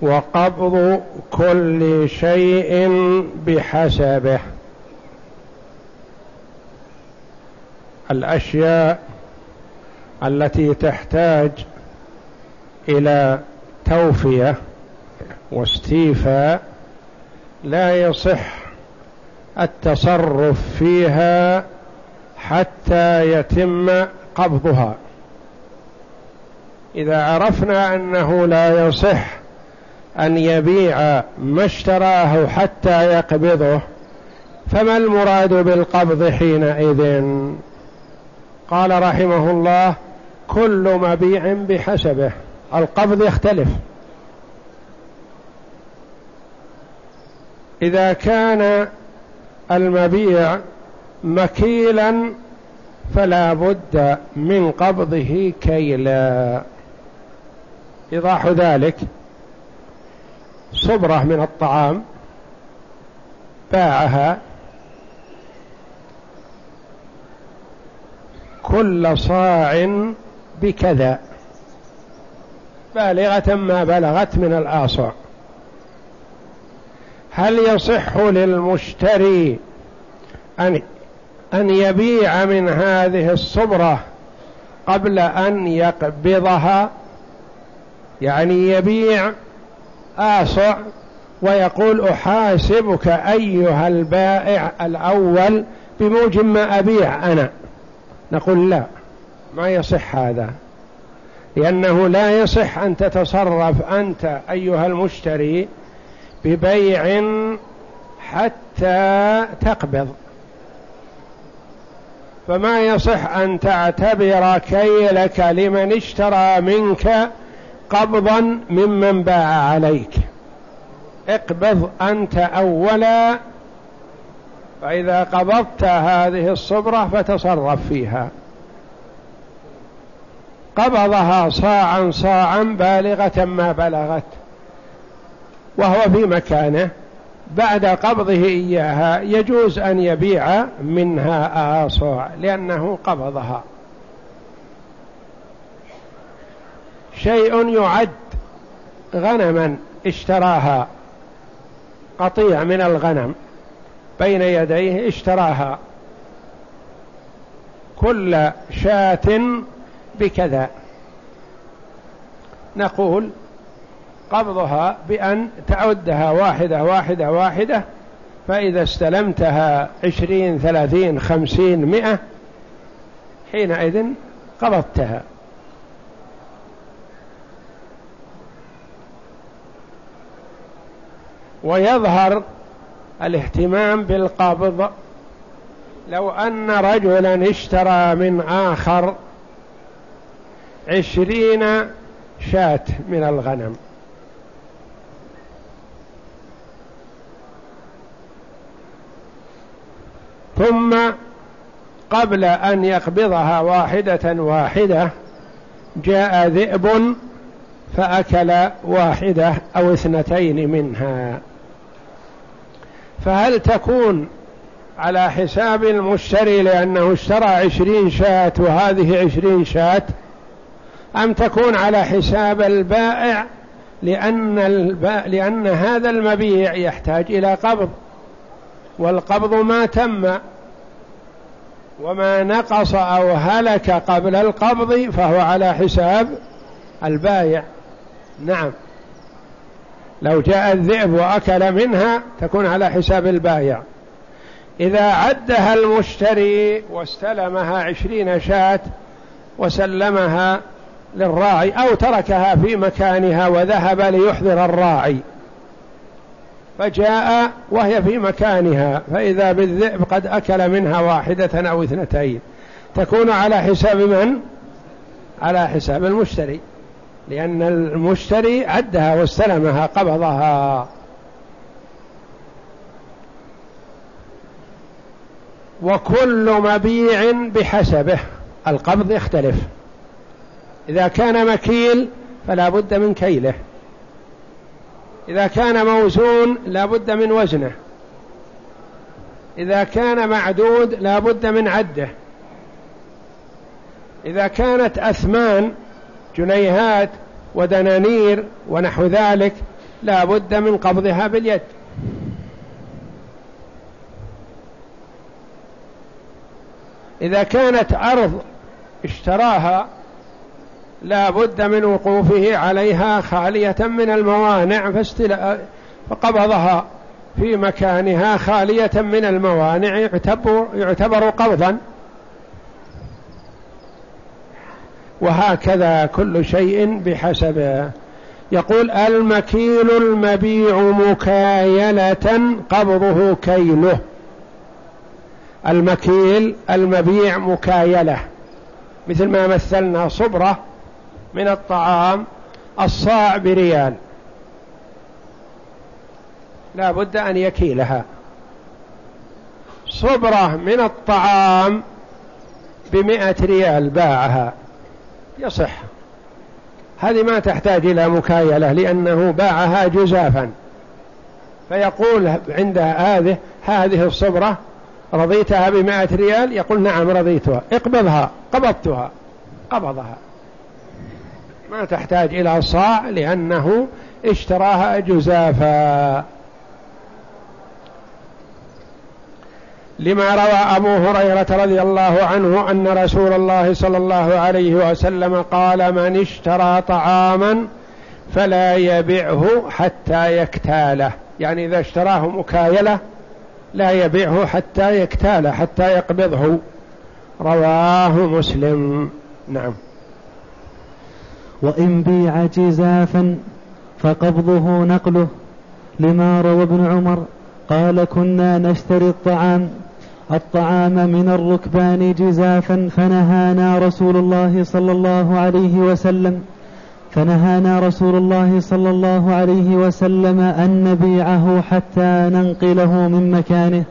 وقبض كل شيء بحسبه. الأشياء التي تحتاج إلى توفية واستيفاء لا يصح التصرف فيها حتى يتم قبضها. إذا عرفنا أنه لا يصح أن يبيع ما اشتراه حتى يقبضه فما المراد بالقبض حينئذ؟ قال رحمه الله كل مبيع بحسبه القبض يختلف. إذا كان المبيع مكيلا فلا بد من قبضه كيلا. إيضاح ذلك. صبرة من الطعام باعها. كل صاع بكذا. بالغة ما بلغت من الآصع هل يصح للمشتري أن أن يبيع من هذه الصبرة قبل أن يقبضها؟ يعني يبيع آصع ويقول أحاسبك أيها البائع الأول بموجب ما أبيع أنا. نقول لا ما يصح هذا لأنه لا يصح أن تتصرف أنت أيها المشتري ببيع حتى تقبض. فما يصح أن تعتبر كيلك لمن اشترى منك قبضا ممن باع عليك. اقبض أنت أولا فإذا قبضت هذه الصبرة فتصرف فيها. قبضها صاعا صاعا بالغة ما بلغت وهو في مكانه. بعد قبضه إياها يجوز أن يبيع منها آصع لأنه قبضها. شيء يعد غنما اشتراها قطيع من الغنم بين يديه اشتراها. كل شاة بكذا. نقول قبضها بأن تعدها واحدة واحدة واحدة فإذا استلمتها عشرين ثلاثين خمسين مئة حينئذ قبضتها. ويظهر الاهتمام بالقبض. لو أن رجلا اشترى من آخر عشرين شاة من الغنم. ثم قبل أن يقبضها واحدة واحدة جاء ذئب فأكل واحدة أو اثنتين منها. فهل تكون على حساب المشتري لأنه اشترى عشرين شاة وهذه عشرين شاة؟ أم تكون على حساب البائع لأن, البائع لأن هذا المبيع يحتاج إلى قبض؟ والقبض ما تم. وما نقص أو هلك قبل القبض فهو على حساب البايع نعم. لو جاء الذئب وأكل منها تكون على حساب البايع إذا عدها المشتري واستلمها عشرين شاة وسلمها للراعي أو تركها في مكانها وذهب ليحضر الراعي. فجاء وهي في مكانها فإذا بالذئب قد أكل منها واحدة أو اثنتين. تكون على حساب من؟ على حساب المشتري. لأن المشتري عدها واستلمها قبضها. وكل مبيع بحسبه. القبض يختلف. إذا كان مكيل فلا بد من كيله. إذا كان موزون لا بد من وزنه. إذا كان معدود لا بد من عده. إذا كانت أثمان جنيهات ودنانير ونحو ذلك لا بد من قبضها باليد. إذا كانت أرض اشتراها لا بد من وقوفه عليها خالية من الموانع فقبضها في مكانها خالية من الموانع يعتبر, يعتبر قبضا. وهكذا كل شيء بحسبه يقول المكيل المبيع مكايلة قبضه كيله. المكيل المبيع مكايلة. مثل ما مثلنا صبرة من الطعام الصاع بريال. لا بد أن يكيلها. صبرة من الطعام بمئة ريال باعها. يصح. هذه ما تحتاج إلى مكايلة لأنه باعها جزافا. فيقول عند هذه هذه الصبرة رضيتها بمائة ريال؟ يقول نعم رضيتها. اقبضها قبضتها قبضها. ما تحتاج إلى صاع لأنه اشتراها جزافا. لما روى أبو هريرة رضي الله عنه أن رسول الله صلى الله عليه وسلم قال من اشترى طعاما فلا يبعه حتى يكتاله. يعني إذا اشتراه مكايلة لا يبيعه حتى يكتاله حتى يقبضه. رواه مسلم. نعم. وإن بيع جزافا فقبضه نقله. لما روى ابن عمر قال كنا نشتري الطعام الطعام من الركبان جزافا فنهانا رسول الله صلى الله عليه وسلم فنهانا رسول الله صلى الله عليه وسلم أن نبيعه حتى ننقله من مكانه.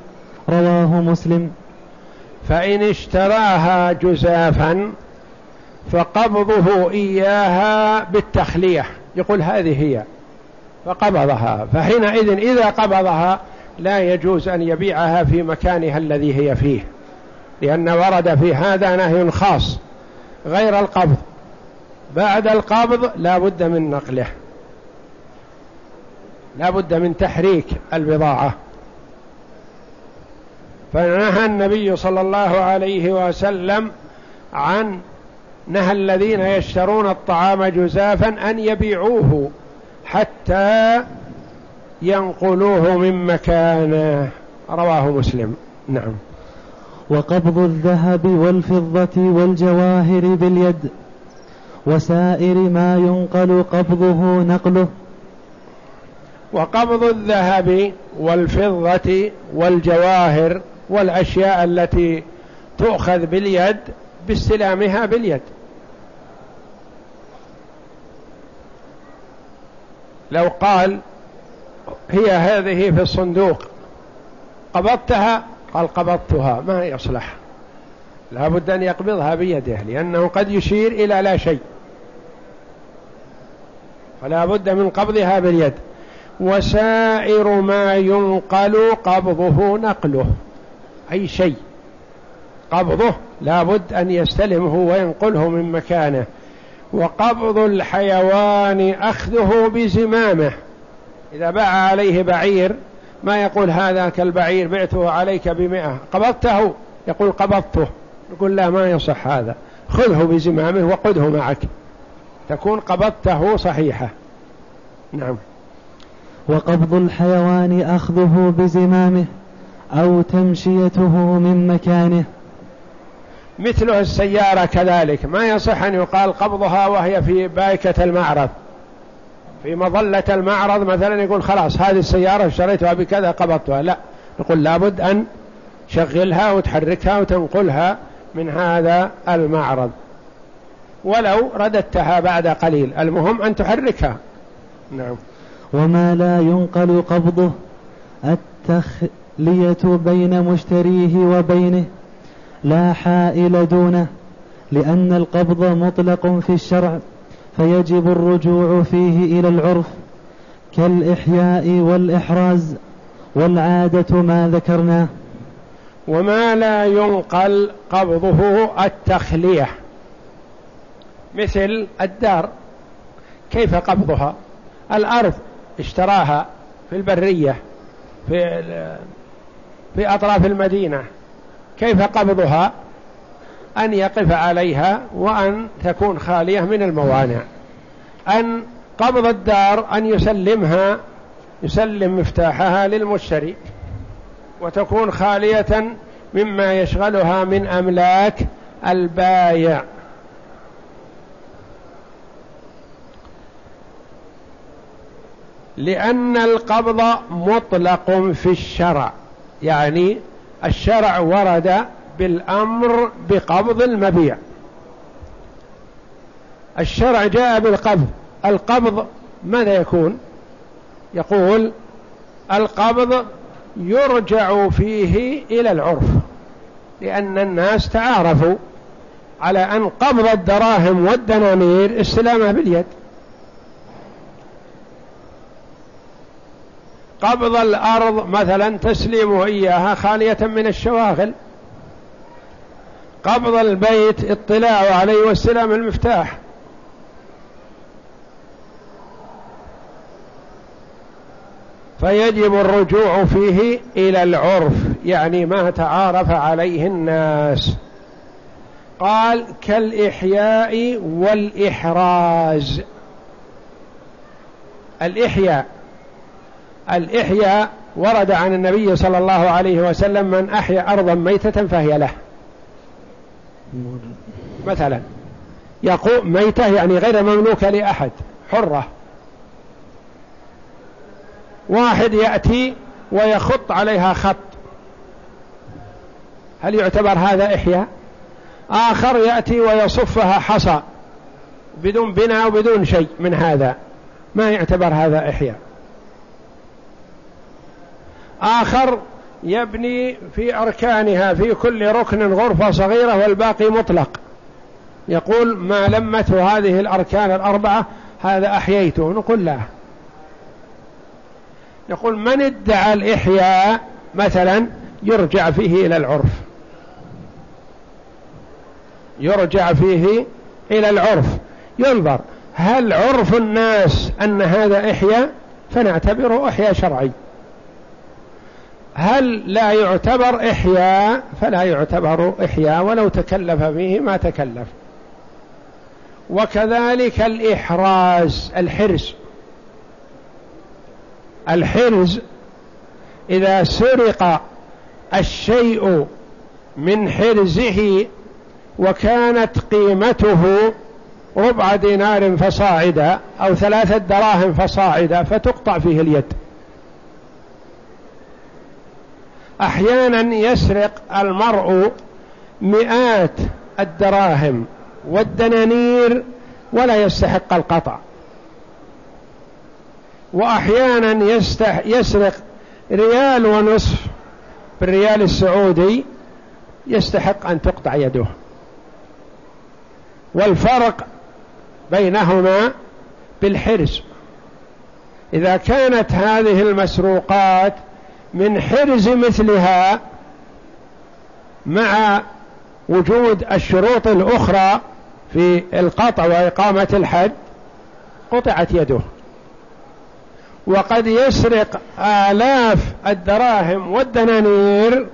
رواه مسلم. فإن اشتراها جزافا فقبضه إياها بالتخلية يقول هذه هي فقبضها. فحينئذ إذا قبضها لا يجوز أن يبيعها في مكانها الذي هي فيه لأن ورد في هذا نهي خاص غير القبض. بعد القبض لا بد من نقله لا بد من تحريك البضاعة. فنهى النبي صلى الله عليه وسلم عن نهى الذين يشترون الطعام جزافا أن يبيعوه حتى ينقلوه من مكانه. رواه مسلم. نعم. وقبض الذهب والفضة والجواهر باليد وسائر ما ينقل قبضه نقله. وقبض الذهب والفضة والجواهر والأشياء التي تؤخذ باليد باستلامها باليد. لو قال هي هذه في الصندوق. قبضتها؟ قال قبضتها. ما يصلح لا بد أن يقبضها بيده لأنه قد يشير إلى لا شيء. فلا بد من قبضها باليد. وسائر ما ينقل قبضه نقله. أي شيء. قبضه. لا بد أن يستلمه وينقله من مكانه. وقبض الحيوان أخذه بزمامه. إذا باع عليه بعير ما يقول هذا كالبعير بعته عليك بمئة. قبضته؟ يقول قبضته. يقول لا ما يصح هذا. خذه بزمامه وقده معك. تكون قبضته صحيحة. نعم. وقبض الحيوان أخذه بزمامه أو تمشيته من مكانه. مثله السيارة كذلك. ما يصح أن يقال قبضها وهي في بايكة المعرض. في مظلة المعرض مثلا يقول خلاص هذه السيارة اشتريتها بكذا قبضتها. لا نقول لابد أن تشغلها وتحركها وتنقلها من هذا المعرض. ولو رددتها بعد قليل. المهم أن تحركها. نعم. وما لا ينقل قبضه. التخلية بين مشتريه وبينه لا حائل دونه لأن القبض مطلق في الشرع. فيجب الرجوع فيه إلى العرف كالإحياء والإحراز والعادة ما ذكرناه وما لا ينقل قبضه التخلية. مثل الدار كيف قبضها؟ الأرض اشتراها في البرية في في أطراف المدينة كيف قبضها؟ أن يقف عليها وأن تكون خالية من الموانع. أن قبض الدار أن يسلمها يسلم مفتاحها للمشتري. وتكون خالية مما يشغلها من أملاك البايع. لأن القبض مطلق في الشرع. يعني الشرع ورد بالأمر بقبض المبيع. الشرع جاء بالقبض. القبض ماذا يكون؟ يقول القبض يرجع فيه إلى العرف لأن الناس تعارفوا على أن قبض الدراهم والدنانير استلامه باليد. قبض الأرض مثلا تسليمه إياها خالية من الشواغل. قبض البيت اطلاع عليه واستلام المفتاح. فيجب الرجوع فيه إلى العرف يعني ما تعارف عليه الناس. قال كالإحياء والإحراز. الإحياء الإحياء ورد عن النبي صلى الله عليه وسلم من أحيا أرضا ميتة فهي له. مثلا يقوم ميتة يعني غير مملوكة لأحد حرة. واحد يأتي ويخط عليها خط. هل يعتبر هذا إحياء؟ آخر يأتي ويصفها حصى بدون بناء وبدون شيء من هذا. ما يعتبر هذا إحياء؟ آخر يبني في أركانها في كل ركن غرفة صغيرة والباقي مطلق. يقول ما لمته هذه الأركان الأربعة هذا أحييته. نقول لا. يقول من ادعى الإحياء مثلا يرجع فيه إلى العرف. يرجع فيه إلى العرف. ينظر هل عرف الناس أن هذا إحياء؟ فنعتبره إحياء شرعي. هل لا يعتبر إحياء؟ فلا يعتبر إحياء ولو تكلف فيه ما تكلف. وكذلك الإحراز الحرز. الحرز إذا سرق الشيء من حرزه وكانت قيمته ربع دينار فصاعدا أو ثلاثة دراهم فصاعدا فتقطع فيه اليد. أحيانا يسرق المرء مئات الدراهم والدنانير ولا يستحق القطع. وأحيانا يستح يسرق ريال ونصف بالريال السعودي يستحق أن تقطع يده. والفرق بينهما بالحرز إذا كانت هذه المسروقات من حرز مثلها مع وجود الشروط الأخرى في القطع وإقامة الحد قطعت يده. وقد يسرق آلاف الدراهم والدنانير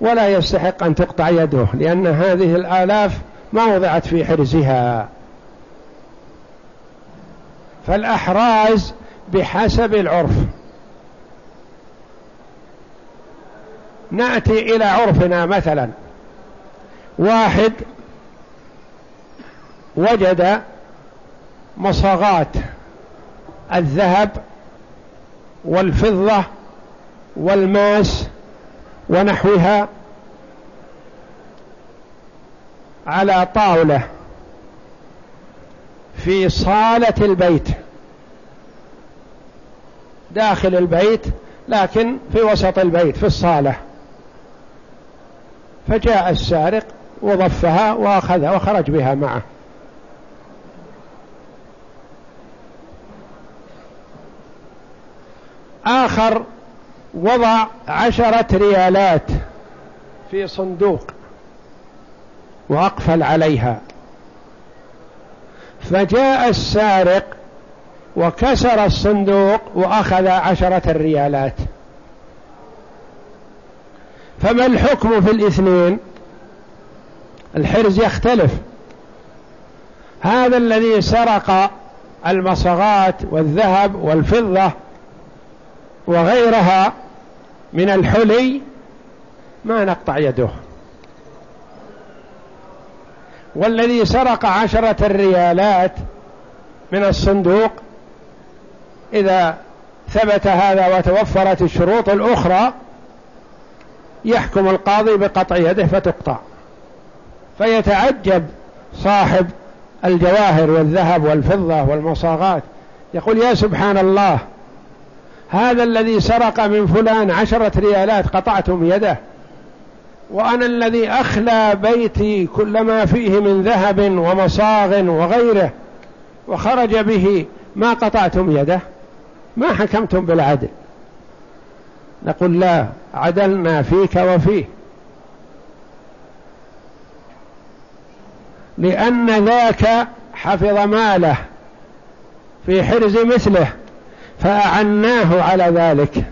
ولا يستحق أن تقطع يده لأن هذه الآلاف ما وضعت في حرزها. فالأحراز بحسب العرف. نأتي إلى عرفنا مثلا. واحد وجد مصاغات الذهب والفضة والماس ونحوها على طاولة في صالة البيت. داخل البيت لكن في وسط البيت في الصالة. فجاء السارق وضفها وأخذها وخرج بها معه. آخر وضع عشرة ريالات في صندوق وأقفل عليها. فجاء السارق وكسر الصندوق وأخذ عشرة الريالات فما الحكم في الاثنين؟ الحرز يختلف. هذا الذي سرق المصغات والذهب والفضة وغيرها من الحلي ما نقطع يده. والذي سرق عشرة الريالات من الصندوق إذا ثبت هذا وتوفرت الشروط الأخرى يحكم القاضي بقطع يده فتقطع. فيتعجب صاحب الجواهر والذهب والفضة والمصاغات. يقول يا سبحان الله هذا الذي سرق من فلان عشرة ريالات قطعتم يده وأنا الذي أخلى بيتي كل ما فيه من ذهب ومصاغ وغيره وخرج به ما قطعتم يده؟ ما حكمتم بالعدل. نقول لا عدلنا فيك وفيه. لأن ذاك حفظ ماله في حرز مثله فأعناه على ذلك.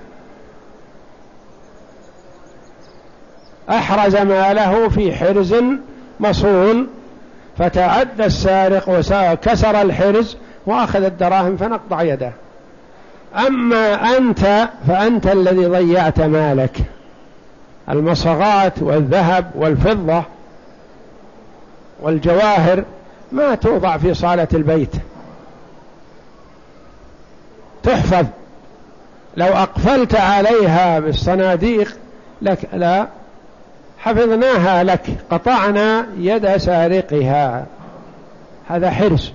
أحرز ماله في حرز مصون فتعدى السارق وكسر الحرز وأخذ الدراهم فنقطع يده. أما أنت فأنت الذي ضيعت مالك. المصغات والذهب والفضة والجواهر ما توضع في صالة البيت. تحفظ. لو أقفلت عليها بالصناديق لك لا حفظناها لك. قطعنا يد سارقها. هذا حرص.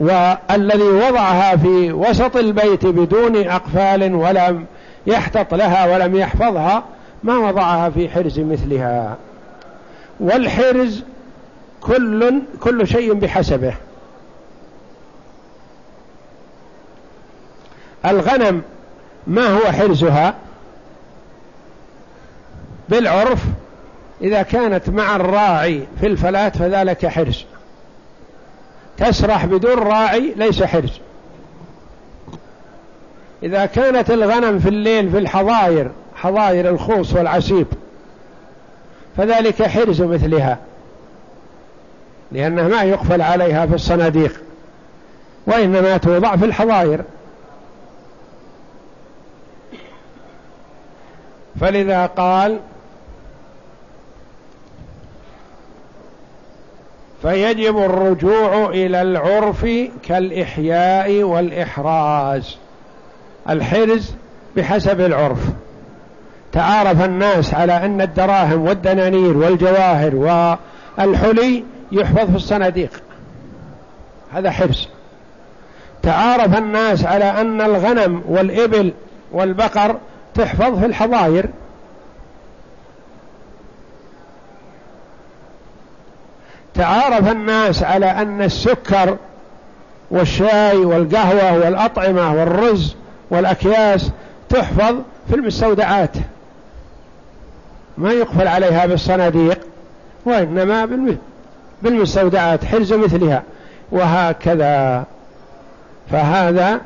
والذي وضعها في وسط البيت بدون أقفال ولم يحتط لها ولم يحفظها ما وضعها في حرز مثلها. والحرز كل كل شيء بحسبه. الغنم ما هو حرزها؟ بالعرف إذا كانت مع الراعي في الفلاة فذلك حرز. تسرح بدون راعي ليس حرز إذا كانت الغنم في الليل في الحظاير حظاير الخوص والعسيب فذلك حرز مثلها لأنه ما يقفل عليها في الصناديق وإنما توضع في الحظاير فلذا قال فيجب الرجوع إلى العرف كالإحياء والإحراز. الحرز بحسب العرف. تعارف الناس على أن الدراهم والدنانير والجواهر والحلي يحفظ في الصناديق. هذا حرز تعارف الناس على أن الغنم والإبل والبقر تحفظ في الحظاير. تعارف الناس على أن السكر والشاي والقهوة والأطعمة والرز والأكياس تحفظ في المستودعات. ما يقفل عليها بالصناديق وإنما بالمستودعات حرز مثلها. وهكذا. فهذا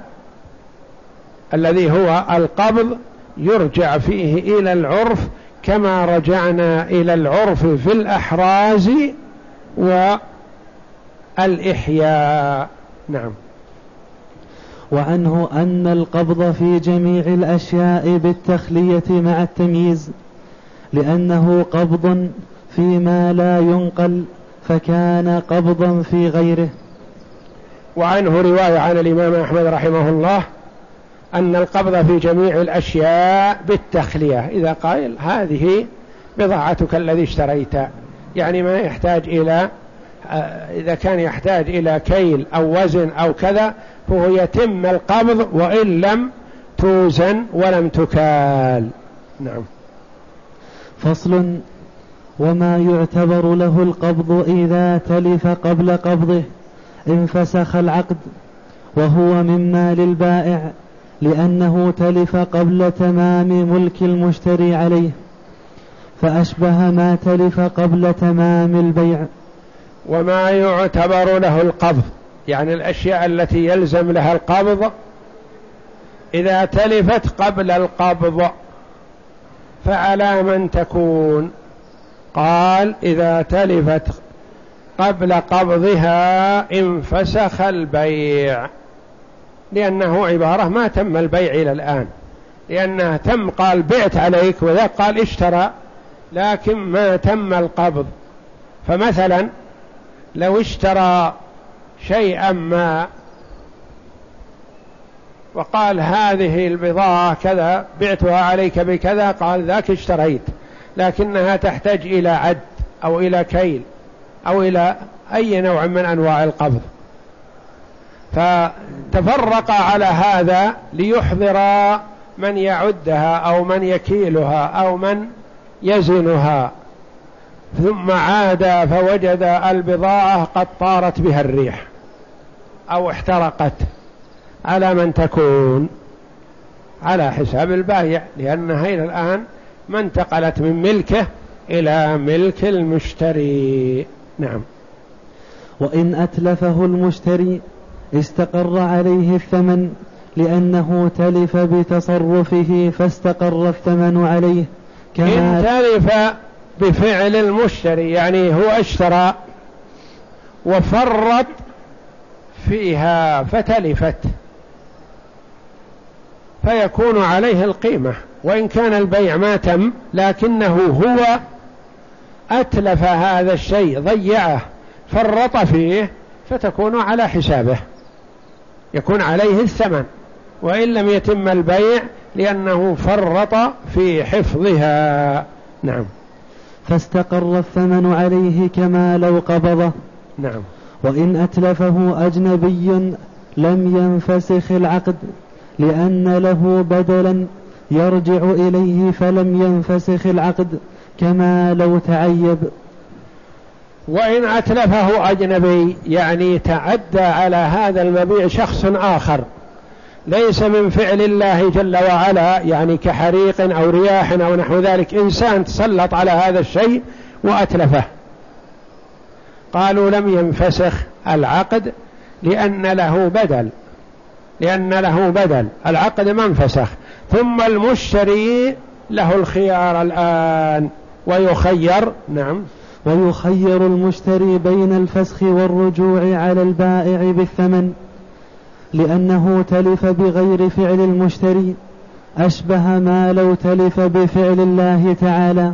الذي هو القبض يرجع فيه إلى العرف كما رجعنا إلى العرف في الأحراز والإحياء. نعم. وعنه أن القبض في جميع الأشياء بالتخلية مع التمييز لأنه قبض فيما لا ينقل فكان قبضا في غيره. وعنه رواية عن الإمام أحمد رحمه الله أن القبض في جميع الأشياء بالتخلية. إذا قال هذه بضاعتك الذي اشتريت. يعني ما يحتاج إلى آه، إذا كان يحتاج إلى كيل أو وزن أو كذا فهو يتم القبض وإن لم توزن ولم تكال. نعم. فصل وما يعتبر له القبض إذا تلف قبل قبضه. انفسخ العقد وهو من مال البائع لأنه تلف قبل تمام ملك المشتري عليه. فأشبه ما تلف قبل تمام البيع. وما يعتبر له القبض يعني الأشياء التي يلزم لها القبض إذا تلفت قبل القبض فعلى من تكون؟ قال إذا تلفت قبل قبضها انفسخ البيع لأنه عبارة ما تم البيع إلى الآن لأنه تم قال بعت عليك وذا قال اشترى. لكن ما تم القبض. فمثلا لو اشترى شيئا ما وقال هذه البضاعة كذا بعتها عليك بكذا قال ذاك اشتريت لكنها تحتاج إلى عد أو إلى كيل أو إلى أي نوع من أنواع القبض. فتفرق على هذا ليحضر من يعدها أو من يكيلها أو من يزنها ثم عاد فوجد البضاعة قد طارت بها الريح أو احترقت. على من تكون؟ على حساب البايع لأنها إلى الآن ما انتقلت من ملكه إلى ملك المشتري. نعم. وإن أتلفه المشتري استقر عليه الثمن لأنه تلف بتصرفه فاستقر الثمن عليه. كما تلف بفعل المشتري يعني هو اشترى وفرط فيها فتلفت فيكون عليه القيمة. وإن كان البيع ما تم لكنه هو أتلف هذا الشيء ضيعه فرط فيه فتكون على حسابه يكون عليه الثمن. وإن لم يتم البيع لأنه فرط في حفظها. نعم. فاستقر الثمن عليه كما لو قبضه. نعم. وإن أتلفه أجنبي لم ينفسخ العقد لأن له بدلا يرجع إليه فلم ينفسخ العقد كما لو تعيب. وإن أتلفه أجنبي يعني تعدى على هذا المبيع شخص آخر. ليس من فعل الله جل وعلا يعني كحريق أو رياح أو نحو ذلك إنسان تسلط على هذا الشيء وأتلفه. قالوا لم ينفسخ العقد لأن له بدل لأن له بدل العقد ما انفسخ. ثم المشتري له الخيار الآن ويخير نعم. ويخير المشتري بين الفسخ والرجوع على البائع بالثمن. لأنه تلف بغير فعل المشتري أشبه ما لو تلف بفعل الله تعالى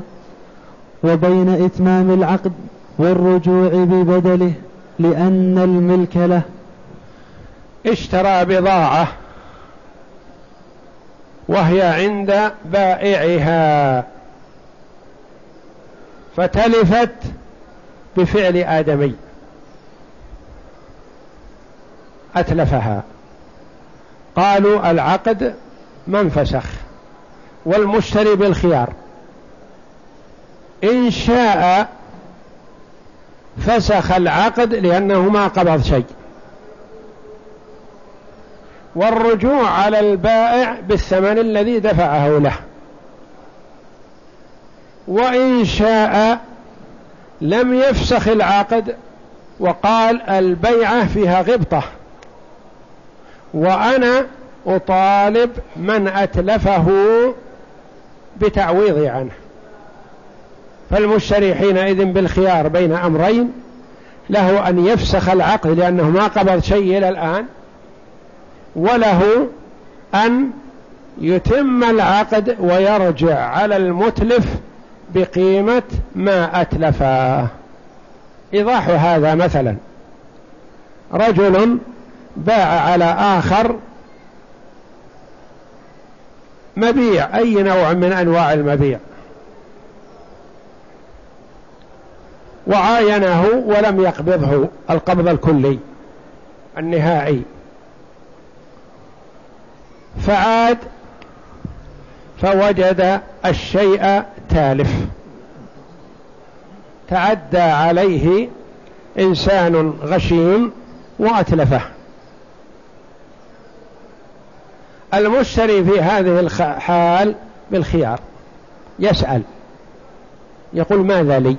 وبين إتمام العقد والرجوع ببدله لأن الملك له. اشترى بضاعة وهي عند بائعها فتلفت بفعل آدمي. أتلفها. قالوا العقد ما انفسخ والمشتري بالخيار. إن شاء فسخ العقد لأنه ما قبض شيء. والرجوع على البائع بالثمن الذي دفعه له. وإن شاء لم يفسخ العقد وقال البيعة فيها غبطة. وأنا أطالب من أتلفه بتعويضي عنه. فالمشتري حينئذ بالخيار بين أمرين له أن يفسخ العقد لأنه ما قبض شيء إلى الآن وله أن يتم العقد ويرجع على المتلف بقيمة ما أتلفاه إيضاح هذا مثلا. رجل باع على آخر مبيع أي نوع من أنواع المبيع. وعاينه ولم يقبضه القبض الكلي النهائي. فعاد فوجد الشيء تالف. تعدى عليه إنسان غشيم وأتلفه. المشتري في هذه الحال بالخيار. يسأل. يقول ماذا لي؟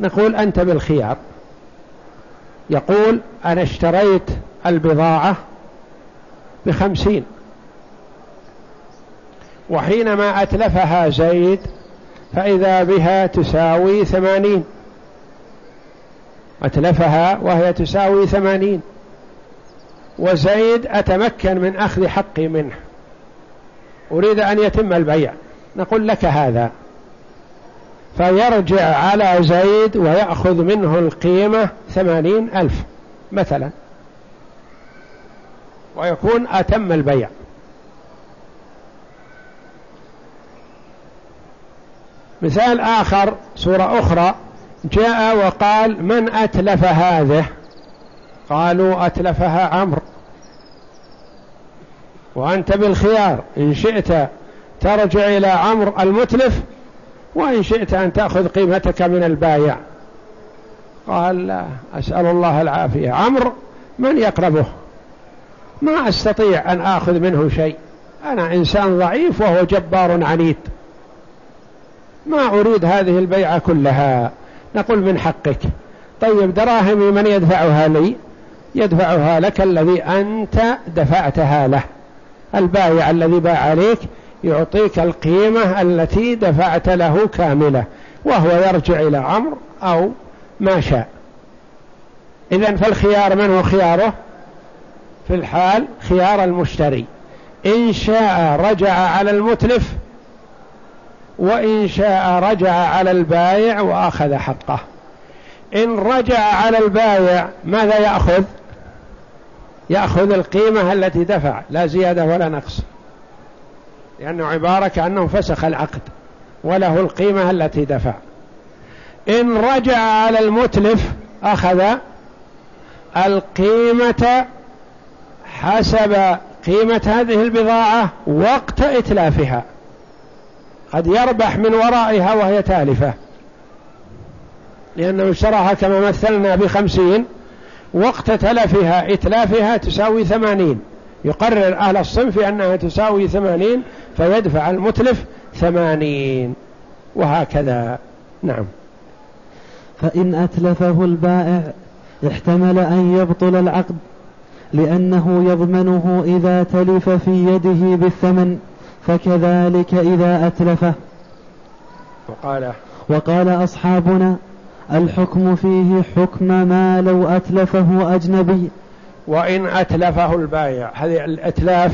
نقول أنت بالخيار. يقول أنا اشتريت البضاعة بخمسين. وحينما أتلفها زيد فإذا بها تساوي ثمانين. أتلفها وهي تساوي ثمانين. وزيد أتمكن من أخذ حقي منه. أريد أن يتم البيع. نقول لك هذا. فيرجع على زيد ويأخذ منه القيمة ثمانين ألف مثلا. ويكون أتم البيع. مثال آخر صورة أخرى جاء وقال من أتلف هذه؟ قالوا أتلفها عمرو. وأنت بالخيار إن شئت ترجع إلى عمرو المتلف وإن شئت أن تأخذ قيمتك من البايع. قال لا أسأل الله العافية. عمرو من يقربه؟ ما أستطيع أن آخذ منه شيء. أنا إنسان ضعيف وهو جبار عنيد. ما أريد هذه البيعة كلها. نقول من حقك. طيب دراهمي من يدفعها لي؟ يدفعها لك الذي أنت دفعتها له. البايع الذي باع عليك يعطيك القيمة التي دفعت له كاملة وهو يرجع إلى عمرو أو ما شاء. إذن فالخيار من هو خياره؟ في الحال خيار المشتري. إن شاء رجع على المتلف وإن شاء رجع على البايع وأخذ حقه. إن رجع على البايع ماذا يأخذ؟ يأخذ القيمة التي دفع لا زيادة ولا نقص. لأنه عبارة كأنه فسخ العقد وله القيمة التي دفع. إن رجع على المتلف أخذ القيمة حسب قيمة هذه البضاعة وقت إتلافها. قد يربح من ورائها وهي تالفة. لأنه اشتراها كما مثلنا بخمسين وقت تلفها إتلافها تساوي ثمانين. يقرر أهل الصنف أنها تساوي ثمانين فيدفع المتلف ثمانين. وهكذا. نعم. فإن أتلفه البائع احتمل أن يبطل العقد لأنه يضمنه إذا تلف في يده بالثمن فكذلك إذا أتلفه. وقال وقال أصحابنا الحكم فيه حكم ما لو أتلفه أجنبي. وإن أتلفه البائع هذه الإتلاف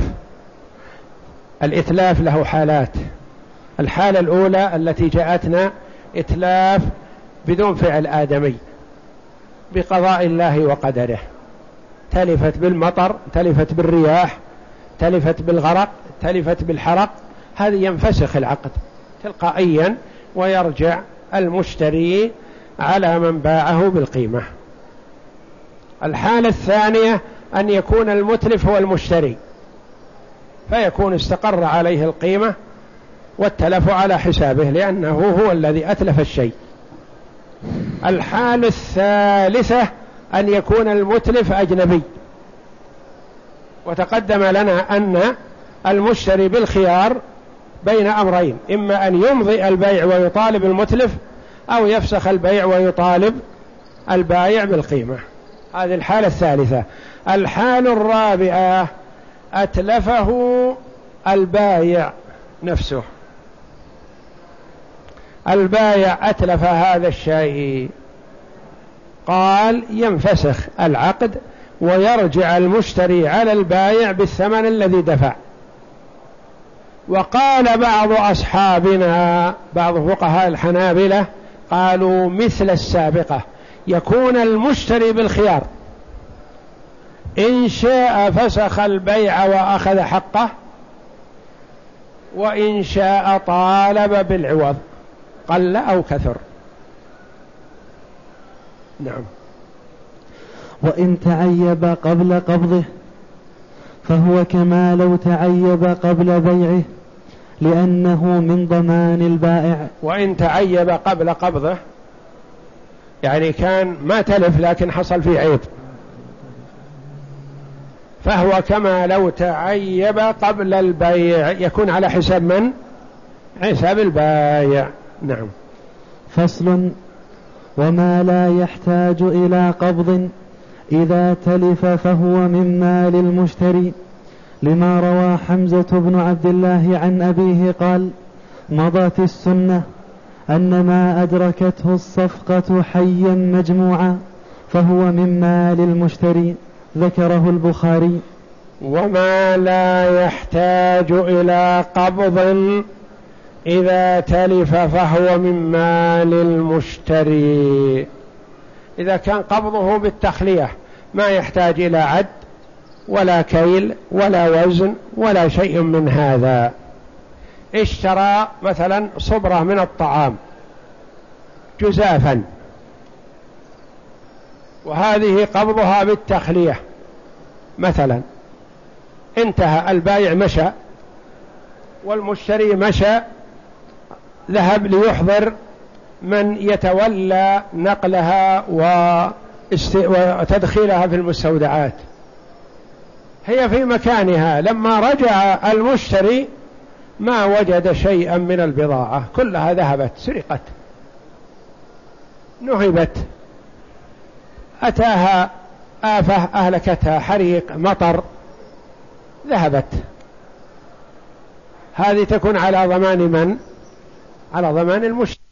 الإتلاف له حالات. الحالة الأولى التي جاءتنا إتلاف بدون فعل آدمي بقضاء الله وقدره. تلفت بالمطر تلفت بالرياح تلفت بالغرق تلفت بالحرق هذه ينفسخ العقد تلقائيا ويرجع المشتري على من باعه بالقيمة. الحالة الثانية أن يكون المتلف هو المشتري فيكون استقر عليه القيمة والتلف على حسابه لأنه هو الذي أتلف الشيء. الحالة الثالثة أن يكون المتلف أجنبي. وتقدم لنا أن المشتري بالخيار بين أمرين إما أن يمضي البيع ويطالب المتلف أو يفسخ البيع ويطالب البايع بالقيمة. هذه الحالة الثالثة. الحالة الرابعة أتلفه البايع نفسه. البايع أتلف هذا الشيء. قال ينفسخ العقد ويرجع المشتري على البايع بالثمن الذي دفع. وقال بعض أصحابنا بعض فقهاء الحنابلة قالوا مثل السابقة. يكون المشتري بالخيار. إن شاء فسخ البيع وأخذ حقه وإن شاء طالب بالعوض. قل أو كثر. نعم. وإن تعيب قبل قبضه فهو كما لو تعيب قبل بيعه. لأنه من ضمان البائع. وإن تعيب قبل قبضه يعني كان ما تلف لكن حصل فيه عيب. فهو كما لو تعيب قبل البيع يكون على حساب من؟ حساب البايع نعم. فصل. وما لا يحتاج إلى قبض إذا تلف فهو من مال المشتري. لما روى حمزة بن عبد الله عن أبيه قال مضت السنة أن ما أدركته الصفقة حيا مجموعا فهو من مال المشتري ذكره البخاري. وما لا يحتاج إلى قبض إذا تلف فهو من مال المشتري. إذا كان قبضه بالتخلية ما يحتاج إلى عد ولا كيل ولا وزن ولا شيء من هذا. اشترى مثلا صبرة من الطعام جزافا. وهذه قبضها بالتخلية مثلا. انتهى البايع مشى. والمشتري مشى. ذهب ليحضر من يتولى نقلها وتدخيلها في المستودعات. هي في مكانها. لما رجع المشتري ما وجد شيئا من البضاعة. كلها ذهبت سرقت نهبت. أتاها آفة أهلكتها حريق مطر ذهبت. هذه تكون على ضمان من؟ على ضمان المشتري.